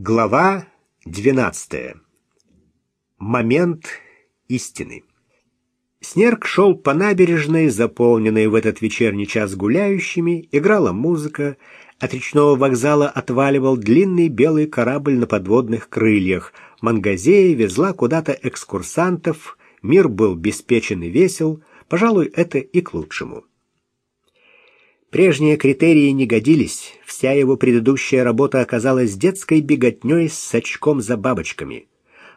Глава 12. Момент истины. Снерк шел по набережной, заполненной в этот вечерний час гуляющими, играла музыка, от речного вокзала отваливал длинный белый корабль на подводных крыльях. Мангазея везла куда-то экскурсантов, мир был беспечен и весел, пожалуй, это и к лучшему. Прежние критерии не годились, вся его предыдущая работа оказалась детской беготней с очком за бабочками.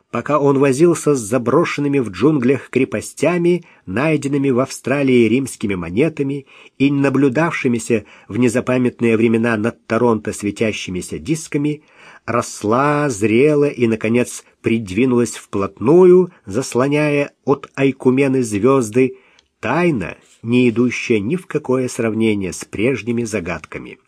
Пока он возился с заброшенными в джунглях крепостями, найденными в Австралии римскими монетами и наблюдавшимися в незапамятные времена над Торонто светящимися дисками, росла, зрела и, наконец, придвинулась вплотную, заслоняя от Айкумены звезды, тайна, не идущая ни в какое сравнение с прежними загадками.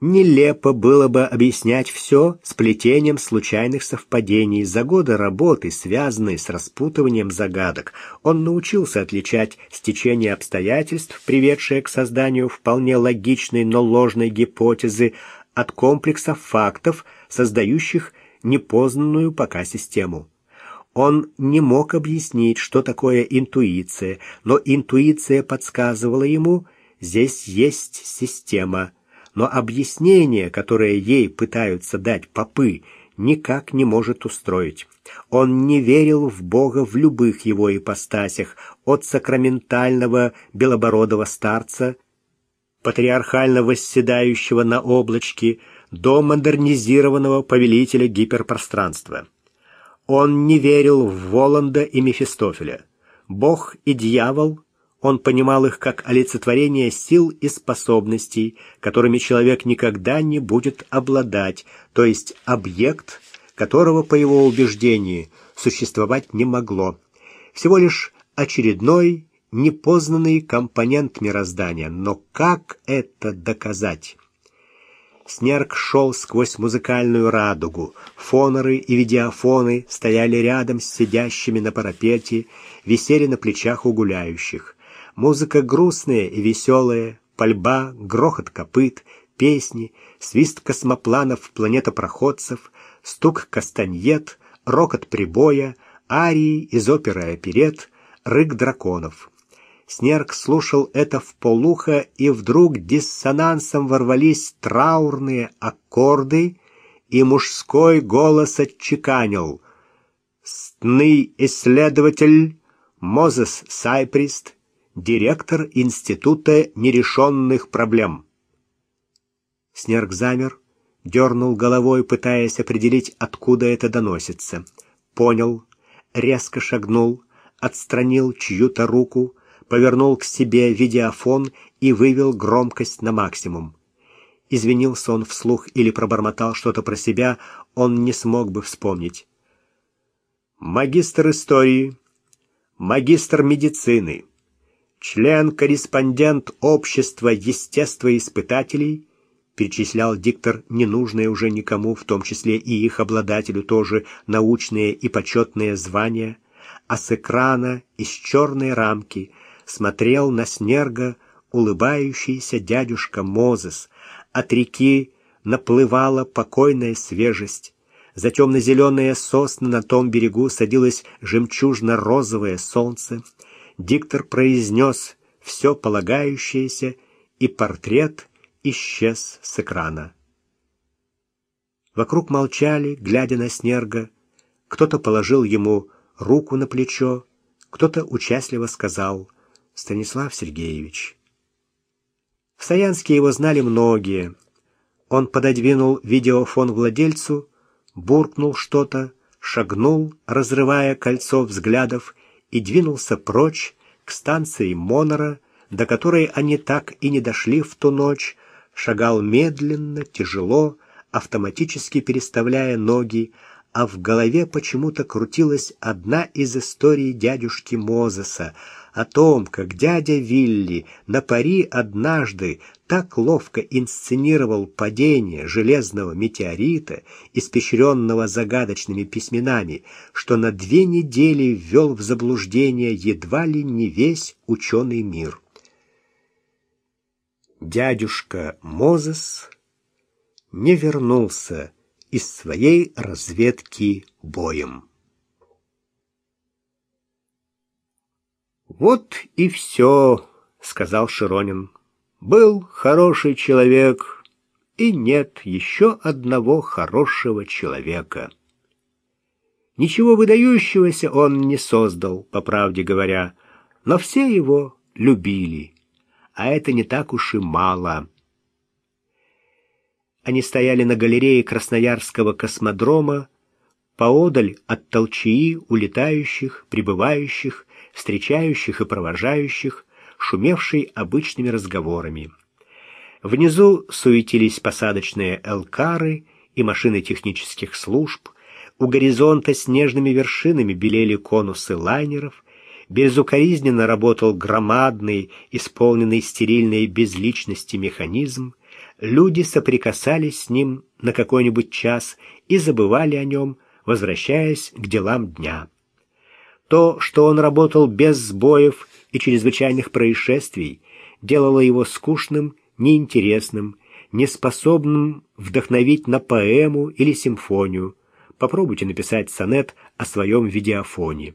Нелепо было бы объяснять все сплетением случайных совпадений за годы работы, связанной с распутыванием загадок. Он научился отличать стечение обстоятельств, приведшее к созданию вполне логичной, но ложной гипотезы, от комплекса фактов, создающих непознанную пока систему. Он не мог объяснить, что такое интуиция, но интуиция подсказывала ему, здесь есть система. Но объяснение, которое ей пытаются дать попы, никак не может устроить. Он не верил в Бога в любых его ипостасях, от сакраментального белобородого старца, патриархально восседающего на облачке, до модернизированного повелителя гиперпространства. Он не верил в Воланда и Мефистофеля. Бог и дьявол, он понимал их как олицетворение сил и способностей, которыми человек никогда не будет обладать, то есть объект, которого, по его убеждению, существовать не могло. Всего лишь очередной непознанный компонент мироздания. Но как это доказать? Снерк шел сквозь музыкальную радугу. Фоноры и видеофоны стояли рядом с сидящими на парапете, висели на плечах у гуляющих. Музыка грустная и веселая, пальба, грохот копыт, песни, свист космопланов планетопроходцев, стук кастаньет, рокот прибоя, арии из оперы оперет, рык драконов. Снерк слушал это в полухо, и вдруг диссонансом ворвались траурные аккорды, и мужской голос отчеканил. «Стный исследователь Мозес Сайприст, директор Института нерешенных проблем». Снерк замер, дернул головой, пытаясь определить, откуда это доносится. Понял, резко шагнул, отстранил чью-то руку, повернул к себе видеофон и вывел громкость на максимум. Извинился он вслух или пробормотал что-то про себя, он не смог бы вспомнить. Магистр истории, магистр медицины, член-корреспондент общества естествоиспытателей, перечислял диктор ненужные уже никому, в том числе и их обладателю тоже, научные и почетные звания, а с экрана из черной рамки – смотрел на снерга улыбающийся дядюшка Мозес. От реки наплывала покойная свежесть. За темно-зеленые сосны на том берегу садилось жемчужно-розовое солнце. Диктор произнес все полагающееся, и портрет исчез с экрана. Вокруг молчали, глядя на снерга. Кто-то положил ему руку на плечо, кто-то участливо сказал Станислав Сергеевич. В Саянске его знали многие. Он пододвинул видеофон владельцу, буркнул что-то, шагнул, разрывая кольцо взглядов, и двинулся прочь к станции Монора, до которой они так и не дошли в ту ночь, шагал медленно, тяжело, автоматически переставляя ноги, а в голове почему-то крутилась одна из историй дядюшки Мозеса — о том, как дядя Вилли на пари однажды так ловко инсценировал падение железного метеорита, испещренного загадочными письменами, что на две недели ввел в заблуждение едва ли не весь ученый мир. Дядюшка Мозес не вернулся из своей разведки боем. «Вот и все», — сказал Широнин. «Был хороший человек, и нет еще одного хорошего человека». Ничего выдающегося он не создал, по правде говоря, но все его любили, а это не так уж и мало. Они стояли на галерее Красноярского космодрома, поодаль от толчаи улетающих, прибывающих, встречающих и провожающих, шумевшей обычными разговорами. Внизу суетились посадочные элкары и машины технических служб, у горизонта снежными вершинами белели конусы лайнеров, безукоризненно работал громадный, исполненный стерильной безличности механизм, люди соприкасались с ним на какой-нибудь час и забывали о нем, возвращаясь к делам дня. То, что он работал без сбоев и чрезвычайных происшествий, делало его скучным, неинтересным, неспособным вдохновить на поэму или симфонию. Попробуйте написать сонет о своем видеофоне.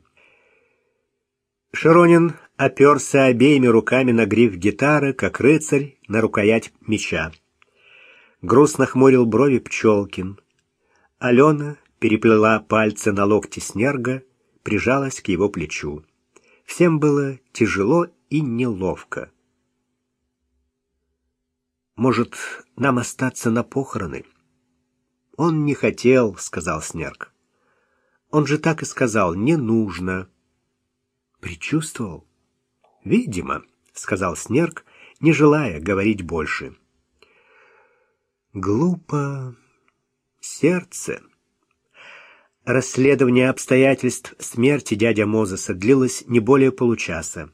Широнин оперся обеими руками на гриф гитары, как рыцарь на рукоять меча. Грустно хмурил брови Пчелкин. Алена переплела пальцы на локте Снерга, прижалась к его плечу. Всем было тяжело и неловко. «Может, нам остаться на похороны?» «Он не хотел», — сказал Снерк. «Он же так и сказал, не нужно». «Предчувствовал?» «Видимо», — сказал Снерк, не желая говорить больше. «Глупо сердце». Расследование обстоятельств смерти дядя Мозеса длилось не более получаса.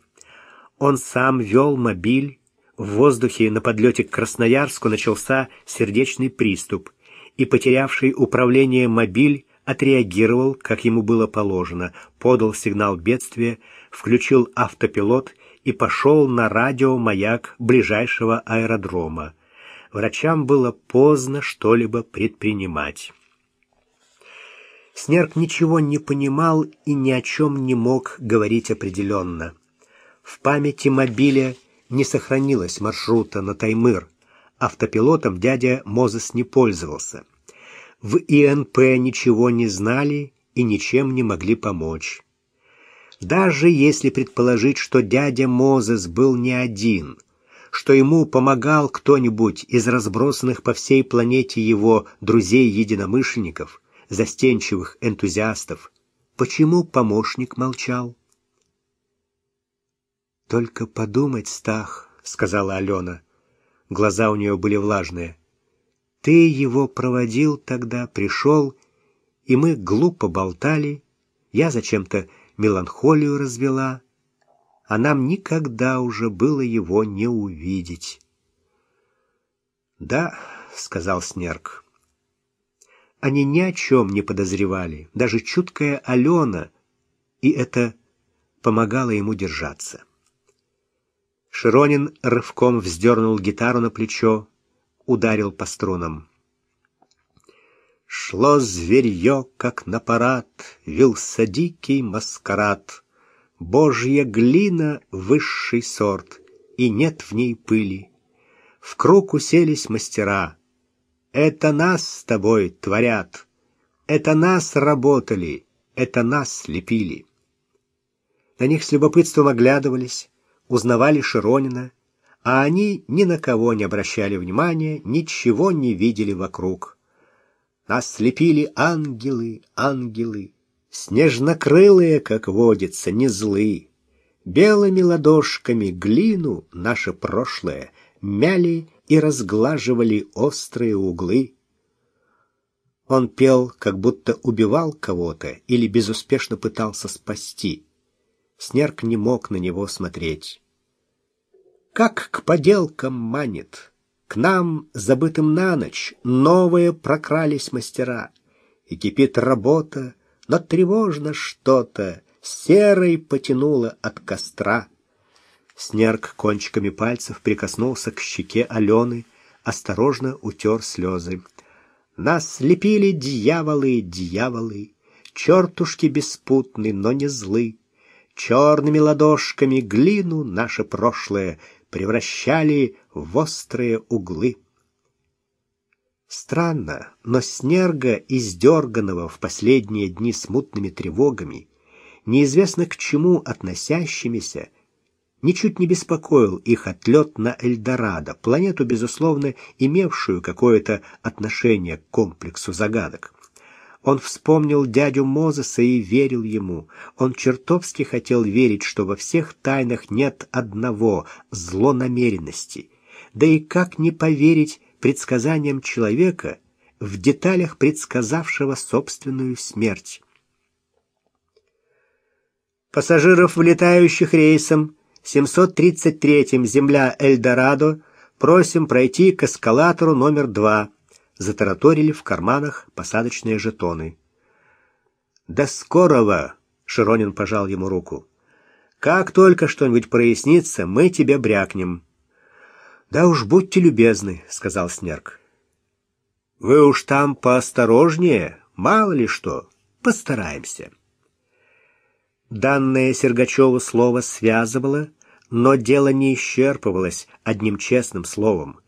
Он сам вел мобиль, в воздухе на подлете к Красноярску начался сердечный приступ, и потерявший управление мобиль отреагировал, как ему было положено, подал сигнал бедствия, включил автопилот и пошел на радиомаяк ближайшего аэродрома. Врачам было поздно что-либо предпринимать. Снерк ничего не понимал и ни о чем не мог говорить определенно. В памяти мобиля не сохранилось маршрута на Таймыр. Автопилотом дядя Мозес не пользовался. В ИНП ничего не знали и ничем не могли помочь. Даже если предположить, что дядя Мозес был не один, что ему помогал кто-нибудь из разбросанных по всей планете его друзей-единомышленников, застенчивых энтузиастов. Почему помощник молчал? «Только подумать, Стах», — сказала Алена. Глаза у нее были влажные. «Ты его проводил тогда, пришел, и мы глупо болтали. Я зачем-то меланхолию развела, а нам никогда уже было его не увидеть». «Да», — сказал Снерк, они ни о чем не подозревали, даже чуткая Алена, и это помогало ему держаться. Широнин рывком вздернул гитару на плечо, ударил по струнам. Шло зверье, как на парад, вился дикий маскарад. Божья глина — высший сорт, и нет в ней пыли. В круг уселись мастера — это нас с тобой творят. Это нас работали, это нас лепили. На них с любопытством оглядывались, узнавали Широнина, а они ни на кого не обращали внимания, ничего не видели вокруг. Нас слепили ангелы, ангелы, снежнокрылые, как водится, не злы. Белыми ладошками глину наше прошлое мяли и разглаживали острые углы. Он пел, как будто убивал кого-то или безуспешно пытался спасти. Снерк не мог на него смотреть. Как к поделкам манит, к нам, забытым на ночь, новые прокрались мастера. И кипит работа, но тревожно что-то, серой потянуло от костра. Снерк кончиками пальцев прикоснулся к щеке Алены, осторожно утер слезы. Нас лепили дьяволы, дьяволы, Чертушки беспутны, но не злы. Черными ладошками глину наше прошлое Превращали в острые углы. Странно, но Снерга, издерганного в последние дни смутными тревогами, неизвестно к чему относящимися, ничуть не беспокоил их отлет на Эльдорадо, планету, безусловно, имевшую какое-то отношение к комплексу загадок. Он вспомнил дядю Мозеса и верил ему. Он чертовски хотел верить, что во всех тайнах нет одного — злонамеренности. Да и как не поверить предсказаниям человека в деталях предсказавшего собственную смерть? Пассажиров, вылетающих рейсом 733-м Земля Эльдорадо, просим пройти к эскалатору номер 2. Затараторили в карманах посадочные жетоны. «До скорого!» — Широнин пожал ему руку. «Как только что-нибудь прояснится, мы тебе брякнем». «Да уж, будьте любезны», — сказал Снерк. «Вы уж там поосторожнее, мало ли что. Постараемся». Данное Сергачеву слово связывало, но дело не исчерпывалось одним честным словом.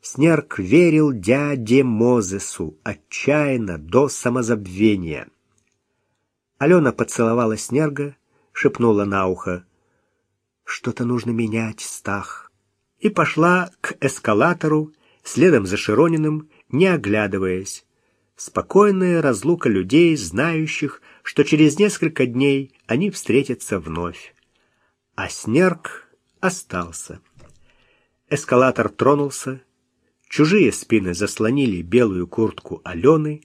Снерк верил дяде Мозесу отчаянно до самозабвения. Алена поцеловала Снерга, шепнула на ухо. «Что-то нужно менять, Стах». И пошла к эскалатору, следом за Широниным, не оглядываясь. Спокойная разлука людей, знающих, что через несколько дней они встретятся вновь. А Снерк остался. Эскалатор тронулся, чужие спины заслонили белую куртку Алены,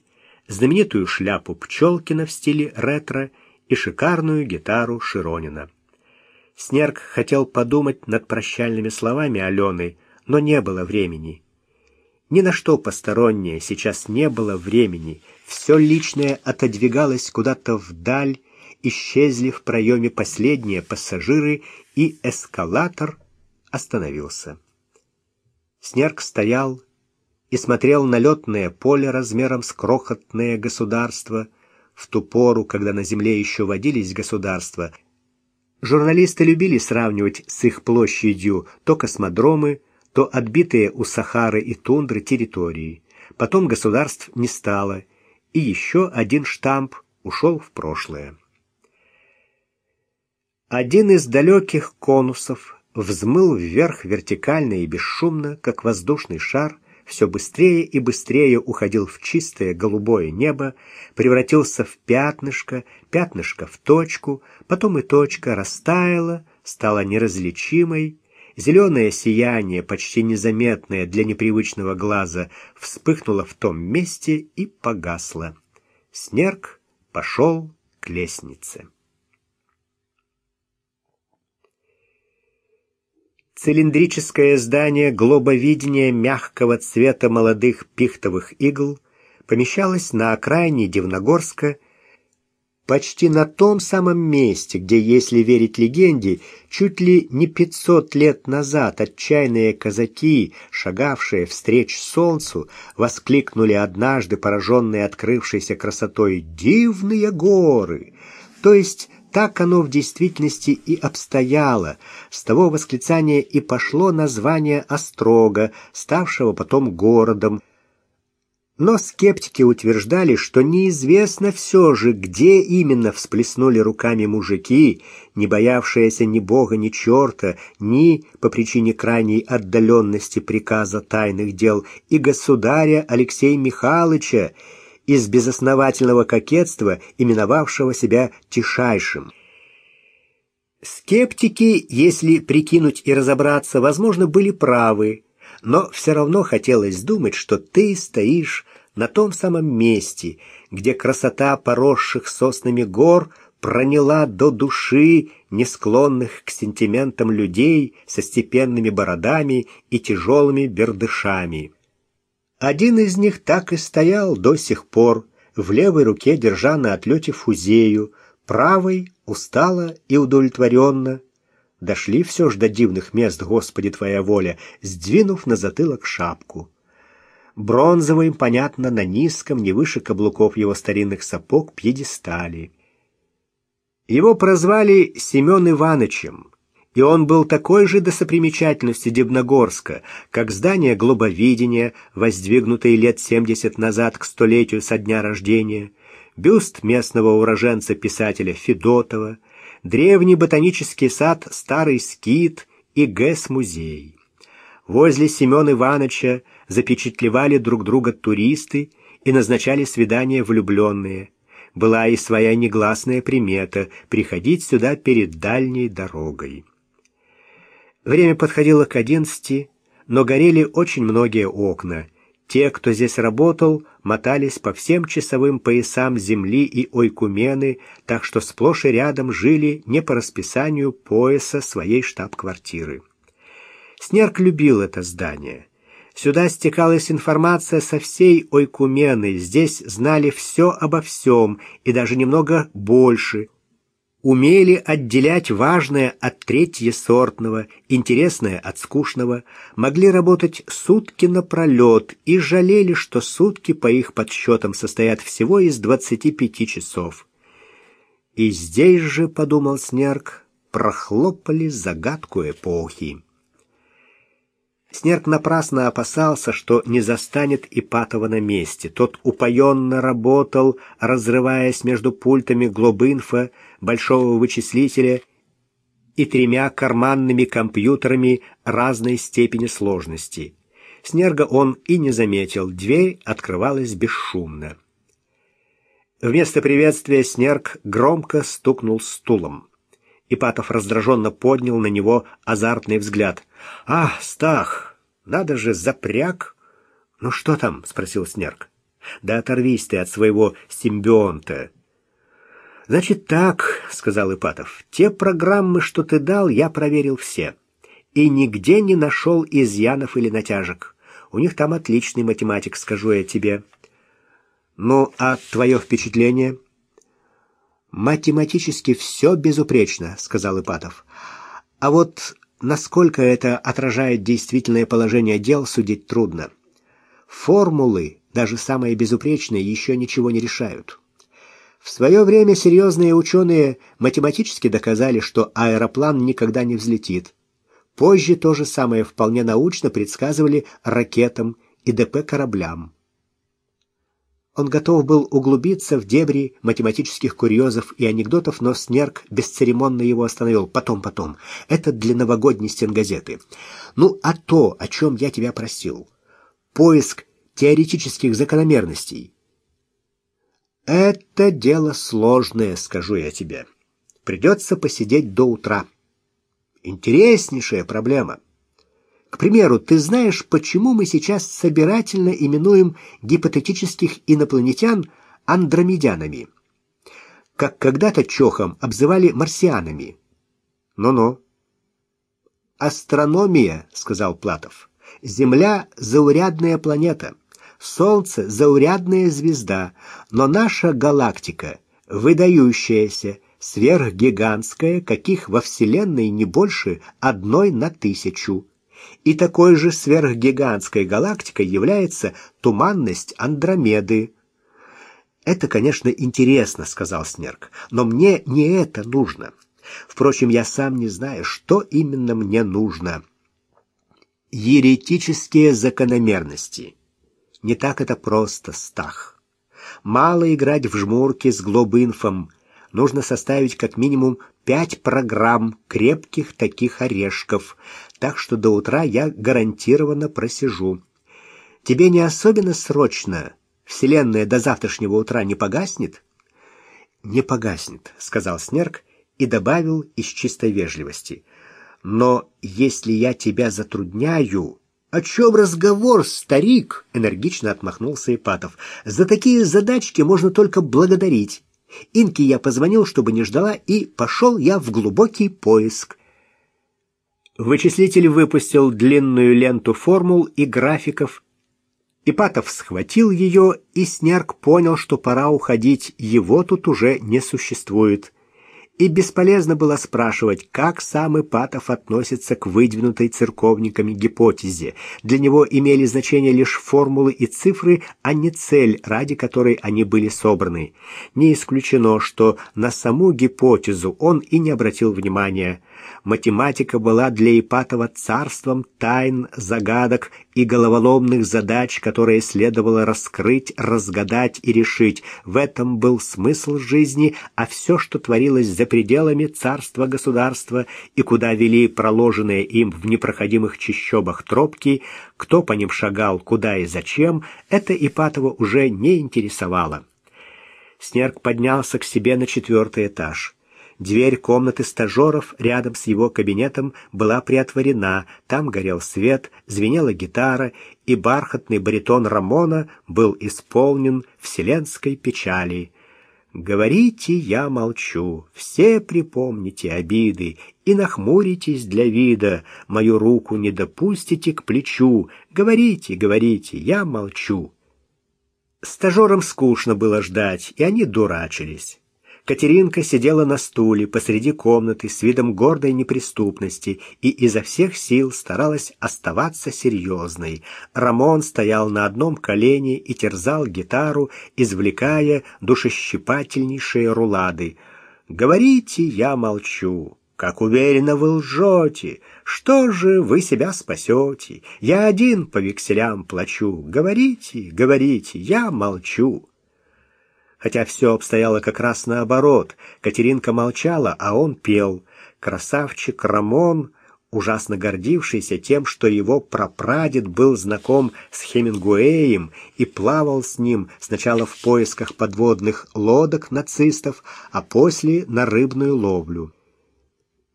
знаменитую шляпу Пчелкина в стиле ретро и шикарную гитару Широнина. Снерк хотел подумать над прощальными словами Алены, но не было времени. Ни на что постороннее сейчас не было времени — все личное отодвигалось куда-то вдаль, исчезли в проеме последние пассажиры, и эскалатор остановился. Снерк стоял и смотрел на летное поле размером с крохотное государство, в ту пору, когда на земле еще водились государства. Журналисты любили сравнивать с их площадью то космодромы, то отбитые у Сахары и тундры территории. Потом государств не стало — и еще один штамп ушел в прошлое. Один из далеких конусов взмыл вверх вертикально и бесшумно, как воздушный шар, все быстрее и быстрее уходил в чистое голубое небо, превратился в пятнышко, пятнышко в точку, потом и точка растаяла, стала неразличимой, Зеленое сияние, почти незаметное для непривычного глаза, вспыхнуло в том месте и погасло. Снерк пошел к лестнице. Цилиндрическое здание глобовидения мягкого цвета молодых пихтовых игл помещалось на окраине Дивногорска почти на том самом месте, где, если верить легенде, чуть ли не 500 лет назад отчаянные казаки, шагавшие встреч солнцу, воскликнули однажды, пораженные открывшейся красотой, «Дивные горы!» То есть так оно в действительности и обстояло. С того восклицания и пошло название Острога, ставшего потом городом, но скептики утверждали, что неизвестно все же, где именно всплеснули руками мужики, не боявшиеся ни бога, ни черта, ни по причине крайней отдаленности приказа тайных дел и государя Алексея Михайловича из безосновательного кокетства, именовавшего себя Тишайшим. Скептики, если прикинуть и разобраться, возможно, были правы, но все равно хотелось думать, что ты стоишь на том самом месте, где красота поросших соснами гор проняла до души не склонных к сентиментам людей со степенными бородами и тяжелыми бердышами. Один из них так и стоял до сих пор, в левой руке держа на отлете фузею, правой устало и удовлетворенно. Дошли все ж до дивных мест, Господи, Твоя воля, сдвинув на затылок шапку. Бронзовым, понятно, на низком, не выше каблуков его старинных сапог, пьедестале. Его прозвали Семен Иванычем, и он был такой же достопримечательности Дебногорска, как здание глобовидения, воздвигнутое лет 70 назад к столетию со дня рождения, бюст местного уроженца писателя Федотова, древний ботанический сад «Старый скит» и ГЭС-музей. Возле Семена Ивановича запечатлевали друг друга туристы и назначали свидания влюбленные. Была и своя негласная примета — приходить сюда перед дальней дорогой. Время подходило к одиннадцати, но горели очень многие окна. Те, кто здесь работал, мотались по всем часовым поясам земли и ойкумены, так что сплошь и рядом жили не по расписанию пояса своей штаб-квартиры. Снерк любил это здание. Сюда стекалась информация со всей ойкумены, здесь знали все обо всем и даже немного больше – умели отделять важное от третьесортного, интересное от скучного, могли работать сутки напролет и жалели, что сутки, по их подсчетам, состоят всего из 25 часов. И здесь же, подумал Снерк, прохлопали загадку эпохи. Снерк напрасно опасался, что не застанет Ипатова на месте. Тот упоенно работал, разрываясь между пультами Глобинфа, большого вычислителя и тремя карманными компьютерами разной степени сложности. Снерга он и не заметил, дверь открывалась бесшумно. Вместо приветствия Снерг громко стукнул стулом. Ипатов раздраженно поднял на него азартный взгляд. «А, Стах, надо же, запряг!» «Ну что там?» — спросил Снерк. «Да оторвись ты от своего симбионта!» «Значит так», — сказал Ипатов, — «те программы, что ты дал, я проверил все. И нигде не нашел изъянов или натяжек. У них там отличный математик, скажу я тебе». «Ну, а твое впечатление?» «Математически все безупречно», — сказал Ипатов. «А вот насколько это отражает действительное положение дел, судить трудно. Формулы, даже самые безупречные, еще ничего не решают». В свое время серьезные ученые математически доказали, что аэроплан никогда не взлетит. Позже то же самое вполне научно предсказывали ракетам и ДП-кораблям. Он готов был углубиться в дебри математических курьезов и анекдотов, но Снерк бесцеремонно его остановил. Потом, потом. Это для новогодней стенгазеты. Ну, а то, о чем я тебя просил. Поиск теоретических закономерностей. Это дело сложное, скажу я тебе. Придется посидеть до утра. Интереснейшая проблема. К примеру, ты знаешь, почему мы сейчас собирательно именуем гипотетических инопланетян андромедянами? Как когда-то чохом обзывали марсианами. Ну-ну. Астрономия, сказал Платов. Земля заурядная планета. Солнце — заурядная звезда, но наша галактика — выдающаяся, сверхгигантская, каких во Вселенной не больше одной на тысячу. И такой же сверхгигантской галактикой является туманность Андромеды. «Это, конечно, интересно», — сказал Снерк, — «но мне не это нужно. Впрочем, я сам не знаю, что именно мне нужно». Еретические закономерности. Не так это просто, Стах. Мало играть в жмурки с глобинфом. Нужно составить как минимум пять программ крепких таких орешков, так что до утра я гарантированно просижу. Тебе не особенно срочно? Вселенная до завтрашнего утра не погаснет? Не погаснет, сказал Снерк и добавил из чистой вежливости. Но если я тебя затрудняю, «О чем разговор, старик?» — энергично отмахнулся Ипатов. «За такие задачки можно только благодарить. Инке я позвонил, чтобы не ждала, и пошел я в глубокий поиск». Вычислитель выпустил длинную ленту формул и графиков. Ипатов схватил ее, и Снерк понял, что пора уходить, его тут уже не существует. И бесполезно было спрашивать, как сам Ипатов относится к выдвинутой церковниками гипотезе. Для него имели значение лишь формулы и цифры, а не цель, ради которой они были собраны. Не исключено, что на саму гипотезу он и не обратил внимания математика была для Ипатова царством тайн, загадок и головоломных задач, которые следовало раскрыть, разгадать и решить. В этом был смысл жизни, а все, что творилось за пределами царства государства и куда вели проложенные им в непроходимых чащобах тропки, кто по ним шагал, куда и зачем, это Ипатова уже не интересовало. Снерк поднялся к себе на четвертый этаж. Дверь комнаты стажеров рядом с его кабинетом была приотворена, там горел свет, звенела гитара, и бархатный баритон Рамона был исполнен вселенской печали. «Говорите, я молчу, все припомните обиды, и нахмуритесь для вида, мою руку не допустите к плечу, говорите, говорите, я молчу». Стажерам скучно было ждать, и они дурачились. Катеринка сидела на стуле посреди комнаты с видом гордой неприступности и изо всех сил старалась оставаться серьезной. Рамон стоял на одном колене и терзал гитару, извлекая душещипательнейшие рулады. «Говорите, я молчу. Как уверенно вы лжете! Что же вы себя спасете? Я один по векселям плачу. Говорите, говорите, я молчу!» Хотя все обстояло как раз наоборот. Катеринка молчала, а он пел. Красавчик Рамон, ужасно гордившийся тем, что его прапрадед был знаком с Хемингуэем и плавал с ним сначала в поисках подводных лодок нацистов, а после на рыбную ловлю.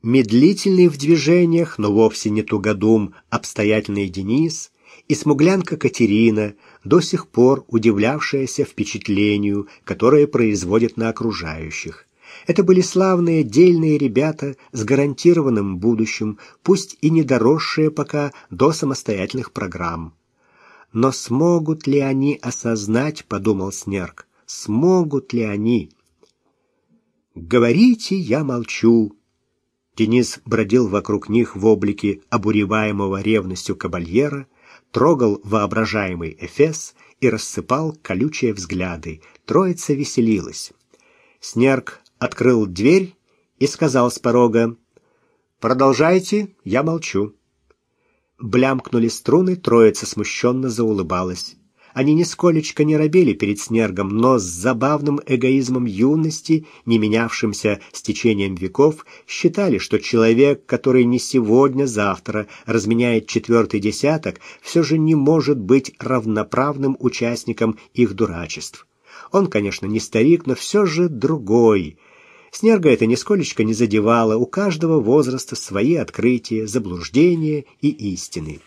Медлительный в движениях, но вовсе не тугодум, обстоятельный Денис и смуглянка Катерина — до сих пор удивлявшаяся впечатлению, которое производит на окружающих. Это были славные, дельные ребята с гарантированным будущим, пусть и не доросшие пока до самостоятельных программ. Но смогут ли они осознать, подумал Снерк, смогут ли они? «Говорите, я молчу». Денис бродил вокруг них в облике обуреваемого ревностью кабальера, трогал воображаемый Эфес и рассыпал колючие взгляды. Троица веселилась. Снерк открыл дверь и сказал с порога «Продолжайте, я молчу». Блямкнули струны, троица смущенно заулыбалась. Они нисколечко не робели перед Снергом, но с забавным эгоизмом юности, не менявшимся с течением веков, считали, что человек, который не сегодня-завтра разменяет четвертый десяток, все же не может быть равноправным участником их дурачеств. Он, конечно, не старик, но все же другой. Снерга это нисколечко не задевало, у каждого возраста свои открытия, заблуждения и истины.